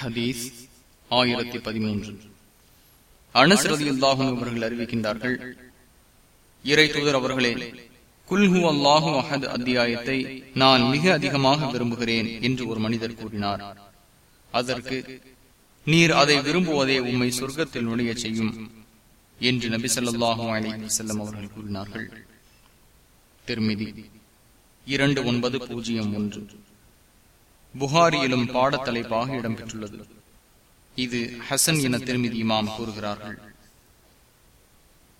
ஹதீஸ் ஆயிரத்தி பதிமூன்று. அனசரதியுல்லாகும் அவர்கள் அறிவிக்கின்றார்கள் இறை தூதர் அவர்களே குல்ஹு அல்லாஹு அஹத் அத்தியாயத்தை நான் மிக அதிகமாக விரும்புகிறேன் என்று ஒரு மனிதர் கூறினார். அதற்கு நீர் அதை விரும்புவதே உண்மை சொர்க்கத்தில் நுழைய செய்யும் என்று நபி சொல்லாஹும் அலி செல்லம் அவர்கள் கூறினார்கள். திருமிதி இரண்டு ஒன்பது பூஜ்ஜியம் ஒன்று. புகாரியிலும் பாடத்தலைப்பாக இடம்பெற்றுள்ளது. இது ஹசன் என திருமிதி இமாம் கூறுகிறார்கள்.